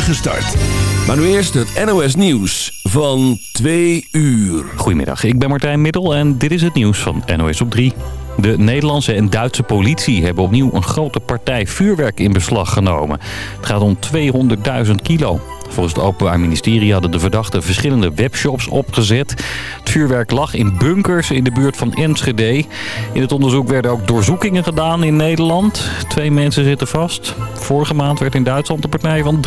spoedige start. Maar nu eerst het NOS Nieuws van 2 uur. Goedemiddag, ik ben Martijn Middel en dit is het nieuws van NOS op 3. De Nederlandse en Duitse politie hebben opnieuw een grote partij vuurwerk in beslag genomen. Het gaat om 200.000 kilo. Volgens het Openbaar Ministerie hadden de verdachten verschillende webshops opgezet. Het vuurwerk lag in bunkers in de buurt van Enschede. In het onderzoek werden ook doorzoekingen gedaan in Nederland. Twee mensen zitten vast. Vorige maand werd in Duitsland een partij van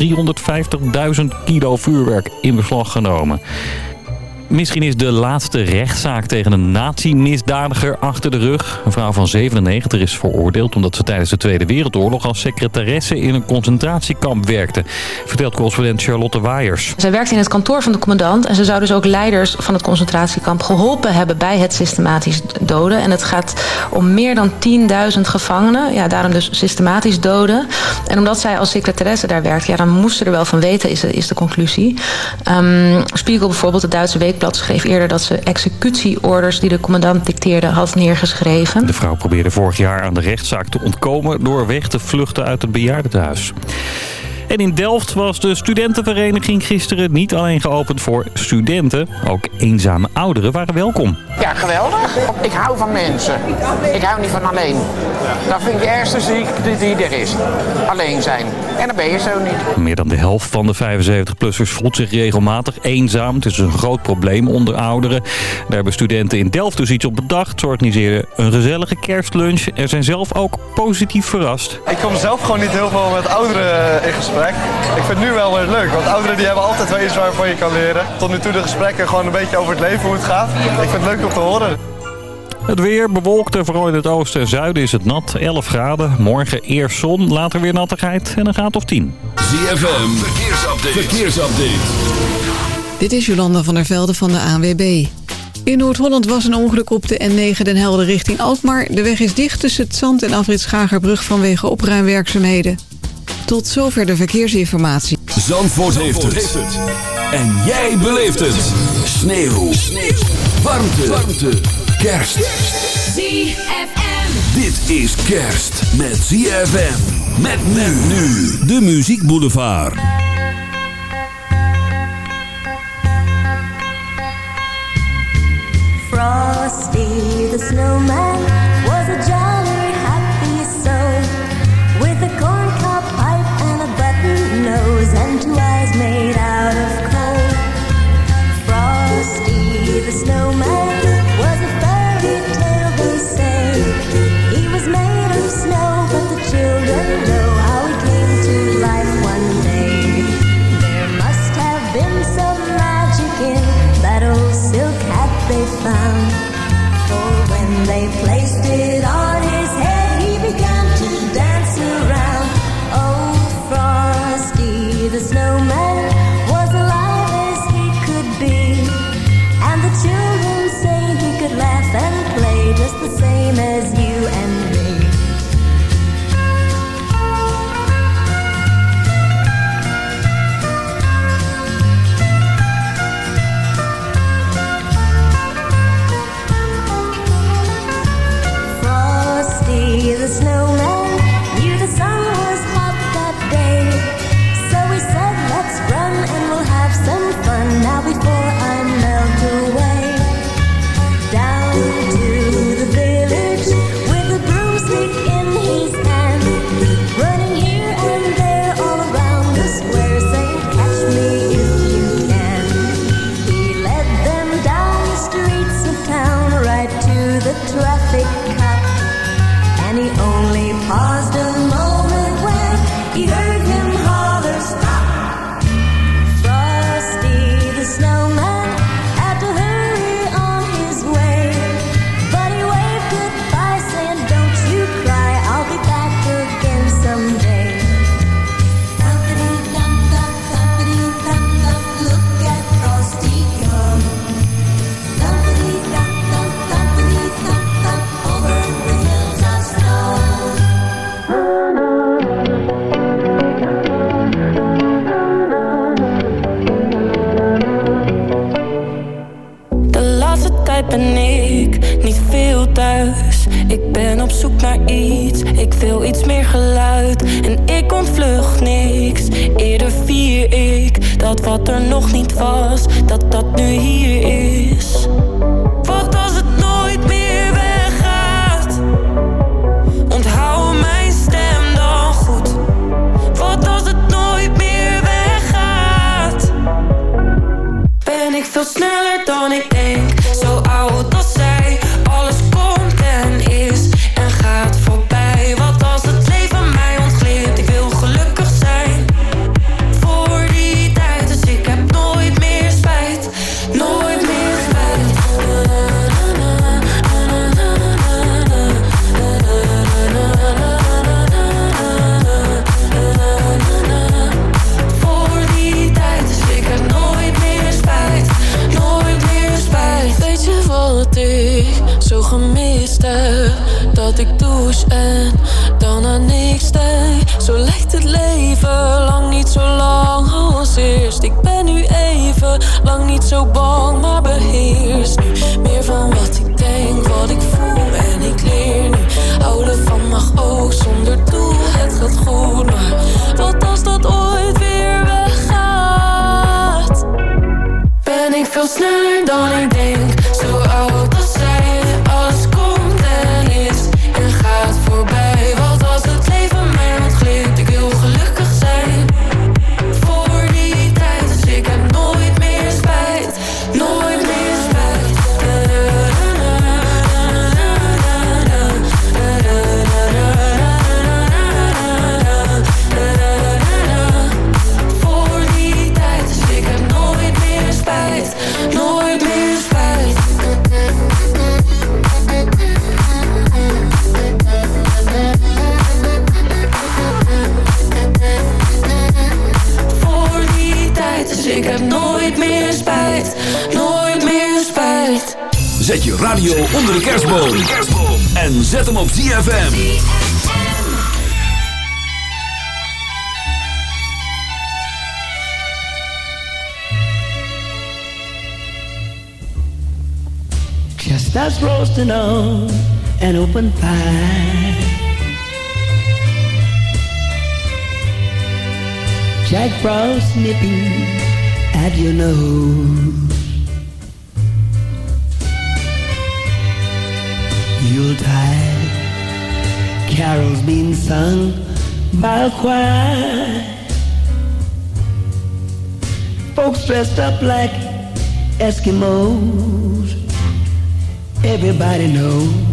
350.000 kilo vuurwerk in beslag genomen. Misschien is de laatste rechtszaak tegen een nazi-misdadiger achter de rug. Een vrouw van 97 is veroordeeld omdat ze tijdens de Tweede Wereldoorlog als secretaresse in een concentratiekamp werkte. Vertelt correspondent Charlotte Waaiers. Zij werkte in het kantoor van de commandant en ze zou dus ook leiders van het concentratiekamp geholpen hebben bij het systematisch doden. En het gaat om meer dan 10.000 gevangenen, ja, daarom dus systematisch doden. En omdat zij als secretaresse daar werkt, ja, dan moest ze er wel van weten, is de, is de conclusie. Um, Spiegel bijvoorbeeld, het Duitse weekblad schreef eerder dat ze executieorders die de commandant dicteerde had neergeschreven. De vrouw probeerde vorig jaar aan de rechtszaak te ontkomen door weg te vluchten uit het bejaardentehuis. En in Delft was de studentenvereniging gisteren niet alleen geopend voor studenten. Ook eenzame ouderen waren welkom. Ja, geweldig. Ik hou van mensen. Ik hou niet van alleen. Dat vind ik de ergste ziekte die er is. Alleen zijn. En dan ben je zo niet. Meer dan de helft van de 75-plussers voelt zich regelmatig eenzaam. Het is een groot probleem onder ouderen. Daar hebben studenten in Delft dus iets op bedacht. Ze organiseren een gezellige kerstlunch. Er zijn zelf ook positief verrast. Ik kom zelf gewoon niet heel veel met ouderen in gesprek. Ik vind het nu wel weer leuk, want ouderen die hebben altijd wel iets waarvan je kan leren. Tot nu toe de gesprekken gewoon een beetje over het leven, hoe het gaat. Ik vind het leuk om te horen. Het weer bewolkt en vooral in het oosten en zuiden is het nat. 11 graden. Morgen eerst zon, later weer nattigheid en een graad of 10. ZFM, verkeersupdate. verkeersupdate. Dit is Jolanda van der Velde van de ANWB. In Noord-Holland was een ongeluk op de N9 Den Helder richting Alkmaar. De weg is dicht tussen het Zand en Afrit Schagerbrug vanwege opruimwerkzaamheden. Tot zover de verkeersinformatie. Zandvoort, heeft, het. En jij beleeft het. Sneeuw. Sneeuw. Warmte. Warmte. Kerst. ZFM. Dit is kerst met ZFM. Met men nu. De Muziek Boulevard. Frosty the snowman made out now niet was. open pie. Jack Frost nipping at your nose. Yuletide carols being sung by a choir. Folks dressed up like Eskimos. Everybody knows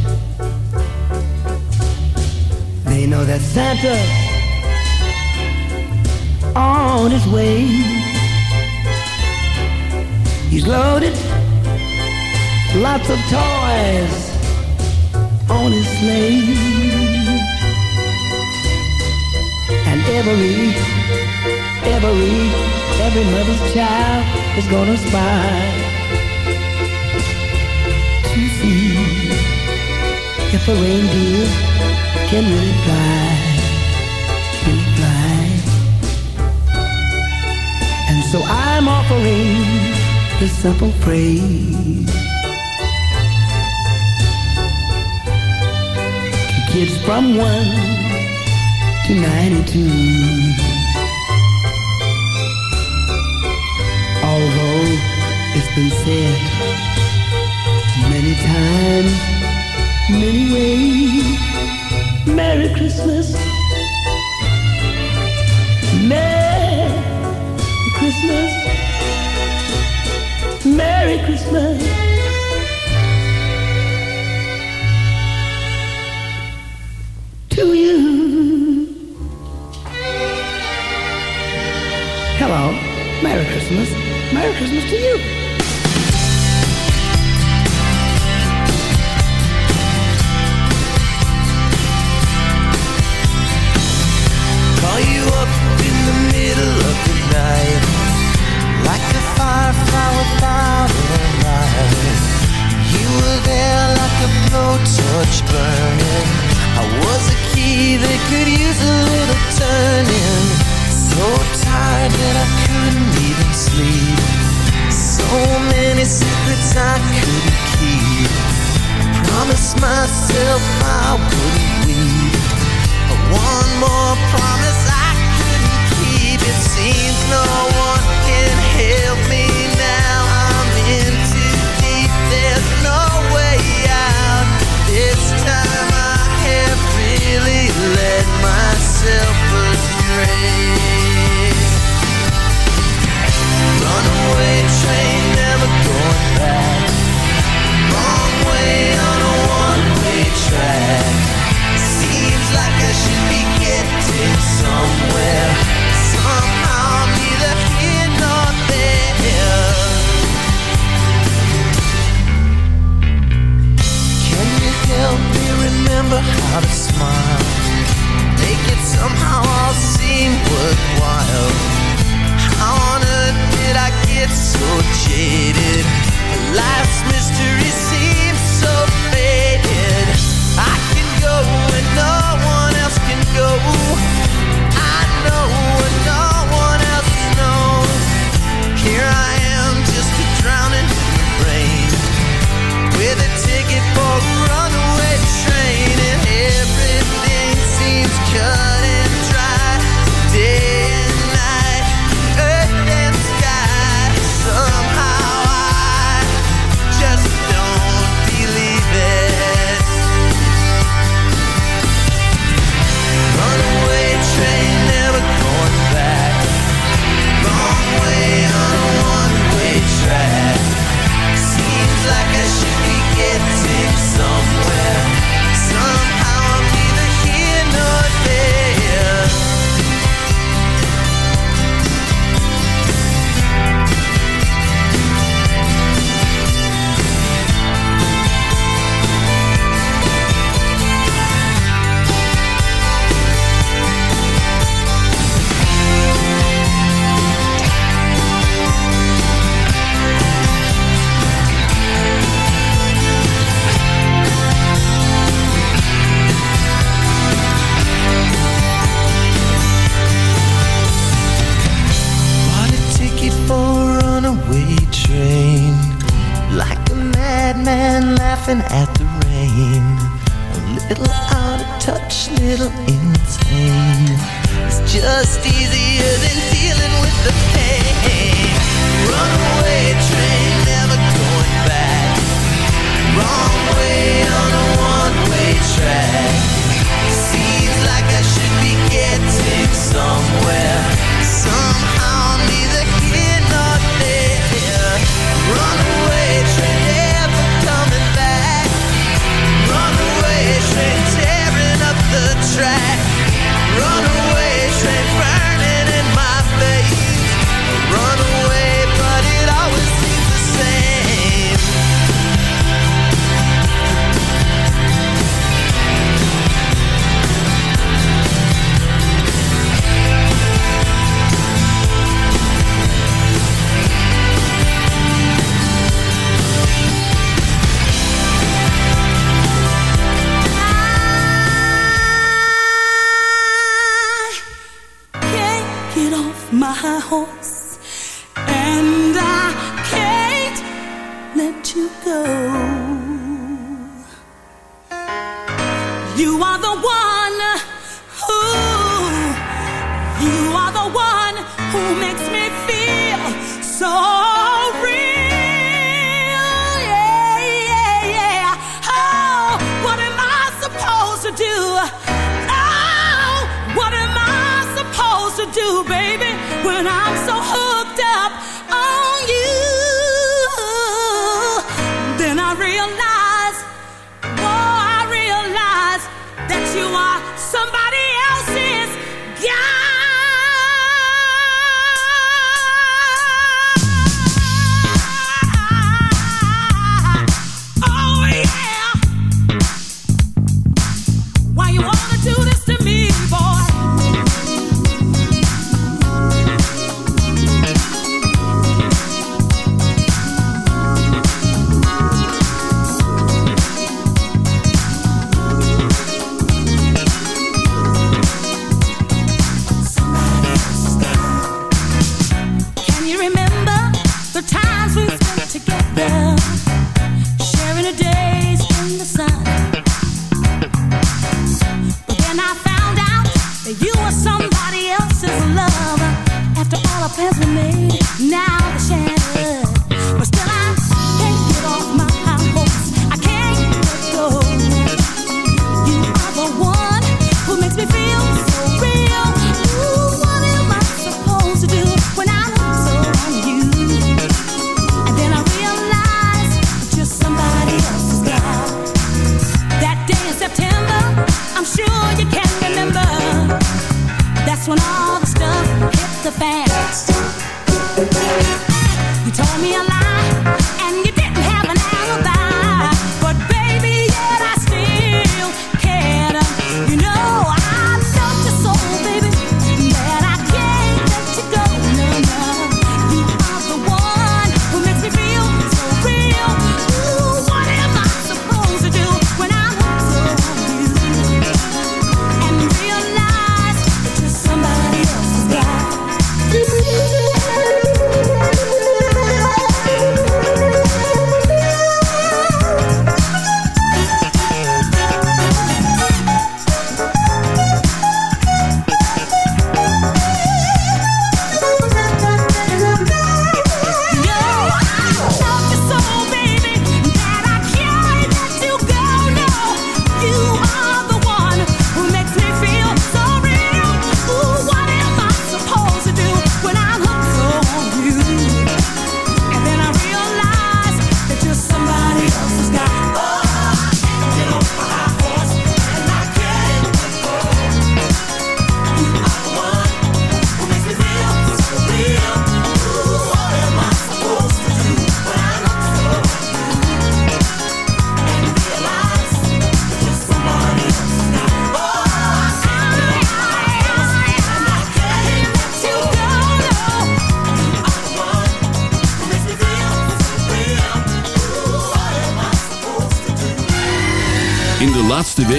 know that Santa's on his way. He's loaded lots of toys on his sleigh. And every, every, every mother's child is gonna spy to see if a reindeer can really fly, really fly. And so I'm offering this simple phrase to kids from one to ninety-two. Although it's been said many times, many ways restless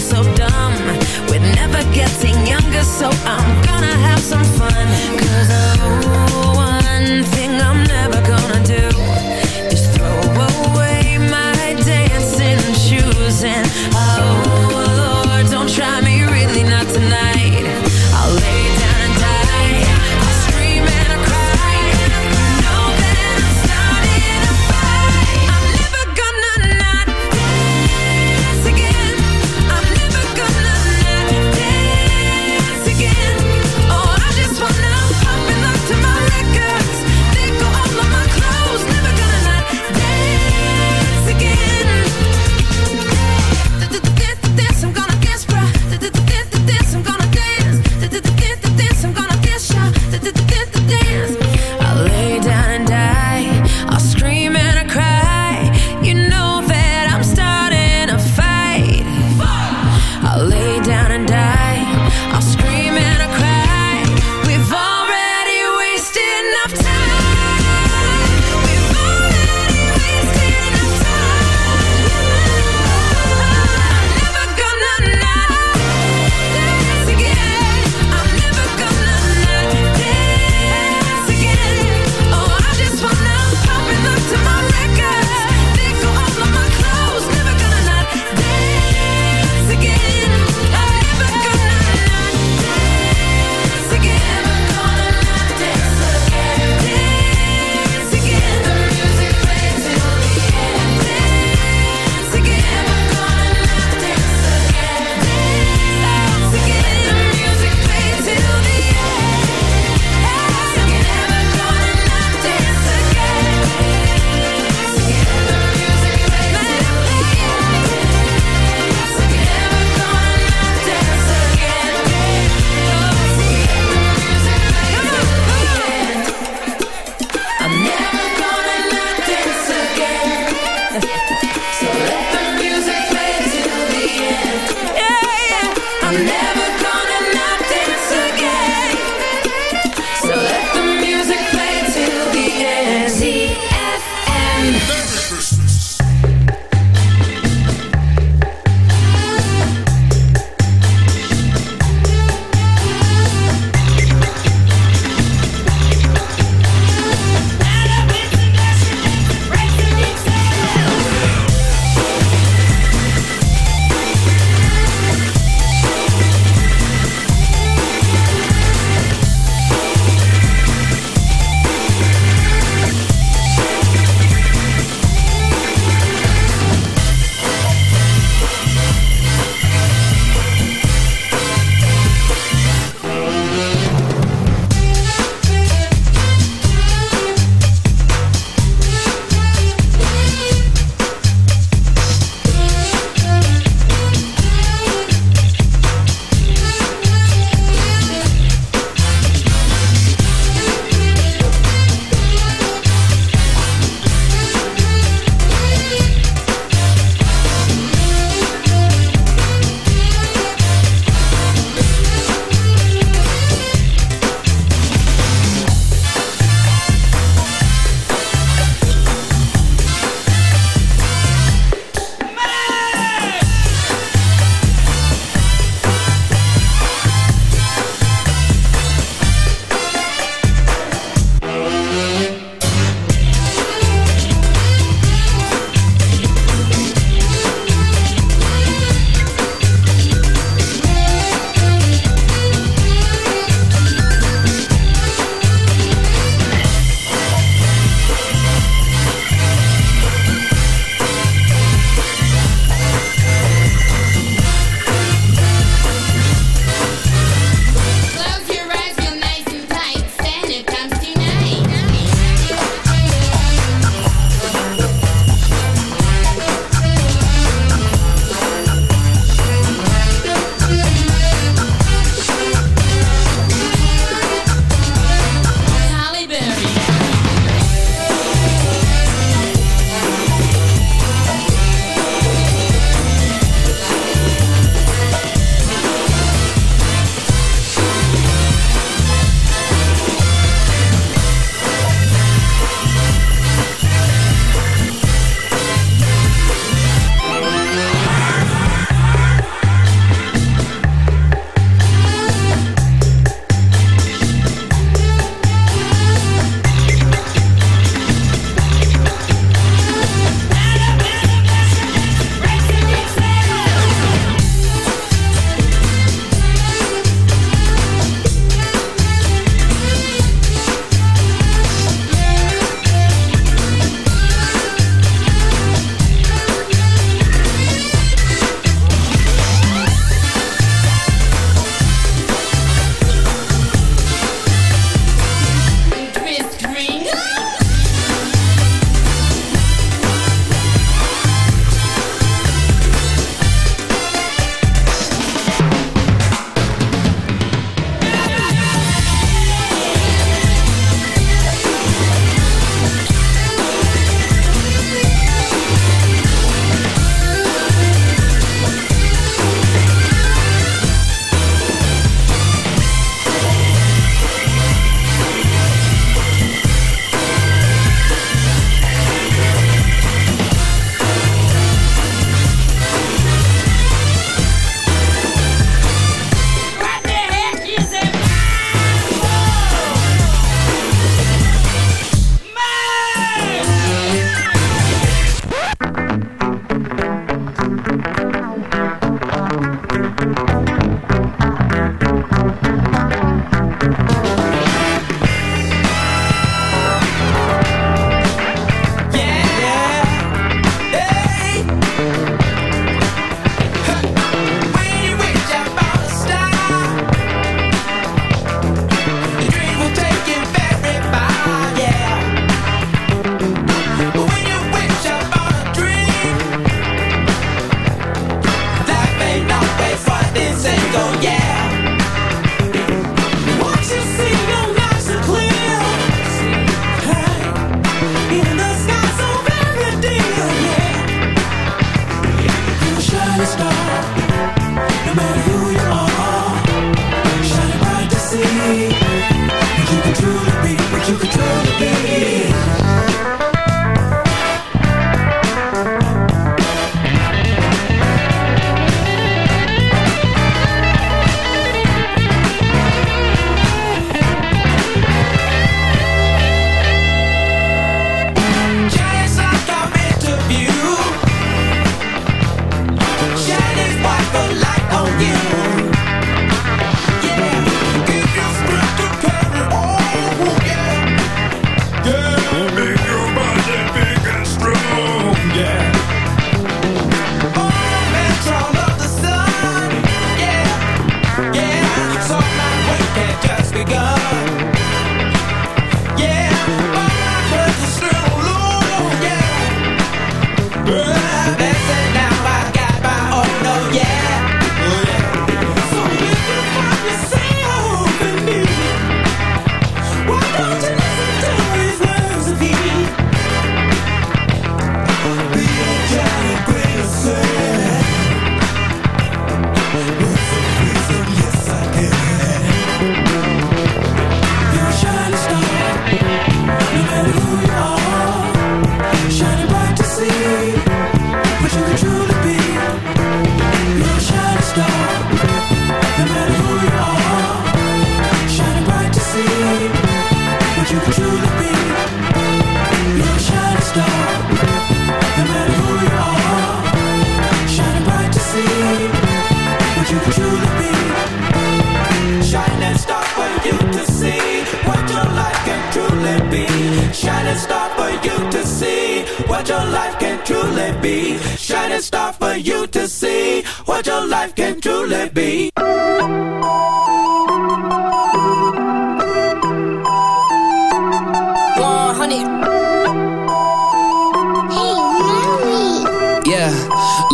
So.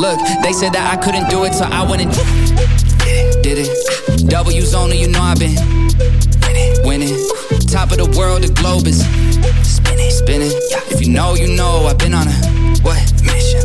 Look, they said that I couldn't do it, so I went and did it. W's only, you know I've been winning. Top of the world, the globe is spinning, spinning. If you know, you know I've been on a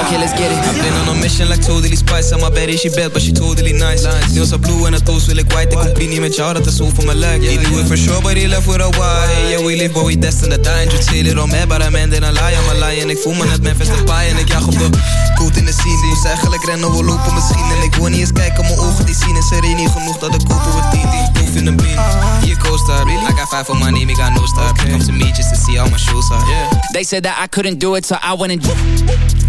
Okay, let's get it. I've been on a mission like totally spice. I'm my baddie, she bad, but she totally nice. Nails are blue en het toes wil ik white. Ik compie niet met jou, dat is zo voor mijn lijk. You do it for sure, but he left with a why. Yeah, we live, but we destined to die. Just say it on me, but I'm then I lie, I'm a lie. En ik voel me net Memphis de paai en ik jag op de coat in de scene. Moest eigenlijk rennen, we lopen misschien. En ik wil niet eens kijken, mijn ogen die zien. Is er één niet genoeg dat ik kopen we 10 die proef in een bin. Hier co-star, I got five for my name, I got no star. Come to me just to see how my shoes are. Yeah. They said that I couldn't do it, so I went and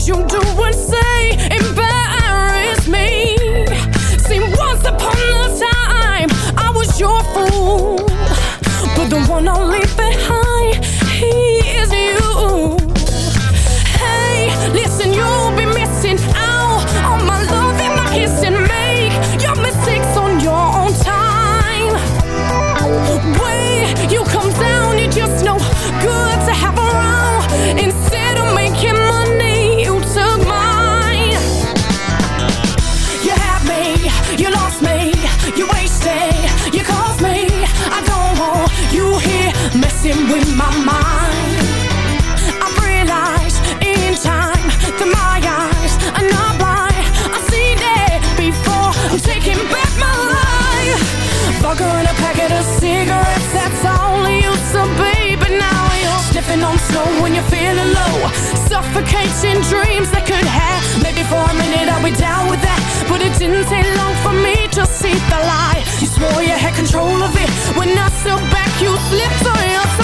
things you do chasing dreams that could have. Maybe for a minute I'll be down with that But it didn't take long for me to see the lie You swore you had control of it. When I stood back you flip on your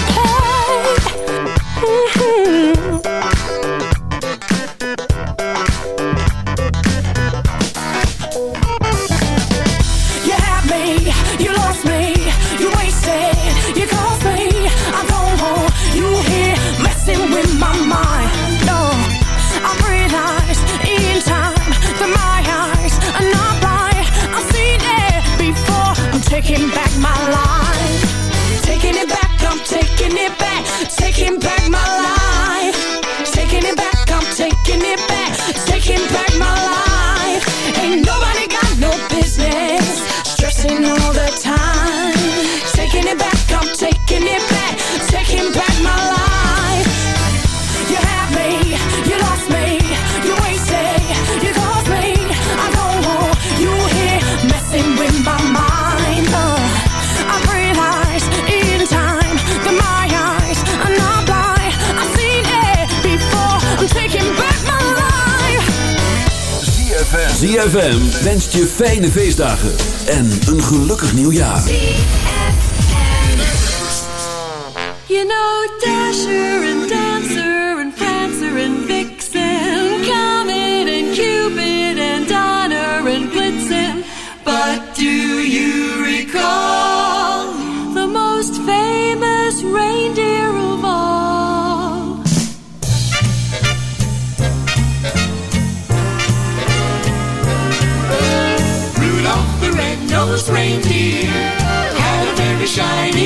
ZFM. Wenst je fijne feestdagen en een gelukkig nieuwjaar. You know had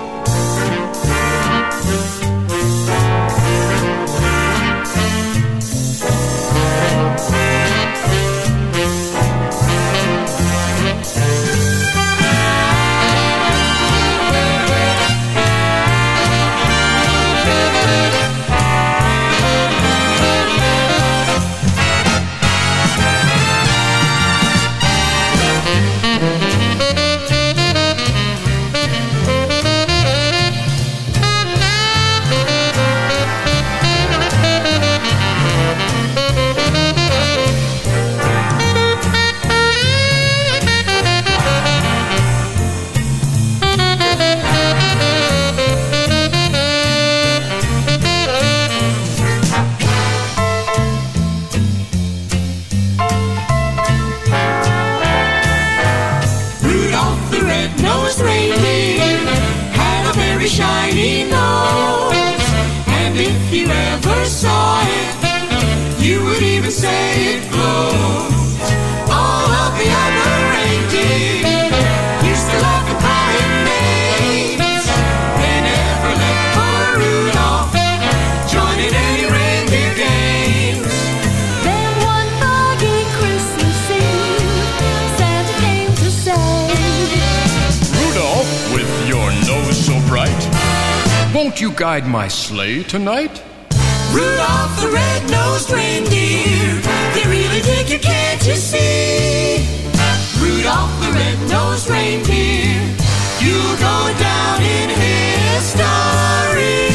Sleigh tonight? Rudolph the red-nosed reindeer, they really think you can't you see? Rudolph the red-nosed reindeer, you'll go down in history.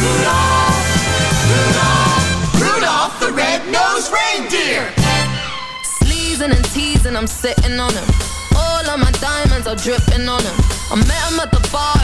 Rudolph, Rudolph, Rudolph the red-nosed reindeer. Sleezing and teasing, I'm sitting on him. All of my diamonds are dripping on him. I met him at the bar, I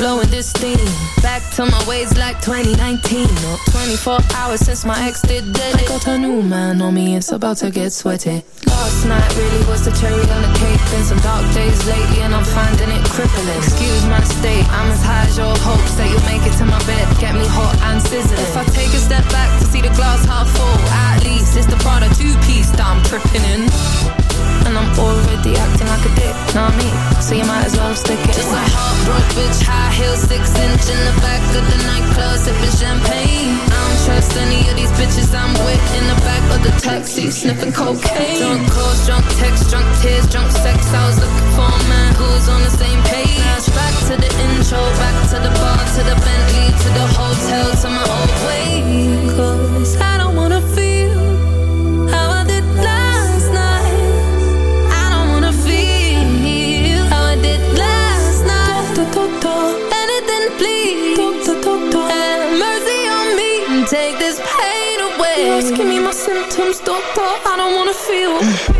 blowing this steam. Back to my ways like 2019. Or 24 hours since my ex did dead. I got a new man on me, it's about to get sweaty. Last night really was the cherry on the cake. Been some dark days lately, and I'm finding it crippling. Excuse my state, I'm as high as your hopes that you'll make it to my bed. Get me hot and sizzling. If I take a step back to see the glass half full, at least it's the Prada two piece that I'm tripping in. And I'm already acting like a dick, know I mean? So you might as well stick it Just a heartbroken bitch, high heels, six inch in the back of the nightclub, sipping champagne. I don't trust any of these bitches I'm with in the back of the taxi, sniffing cocaine. Drunk calls, drunk texts, drunk tears, drunk sex. I was looking for a man who's on the same page. Back to the intro, back to the bar, to the Bentley, to the hotel, to my old way. Cause I doctor. I don't wanna feel. Eh.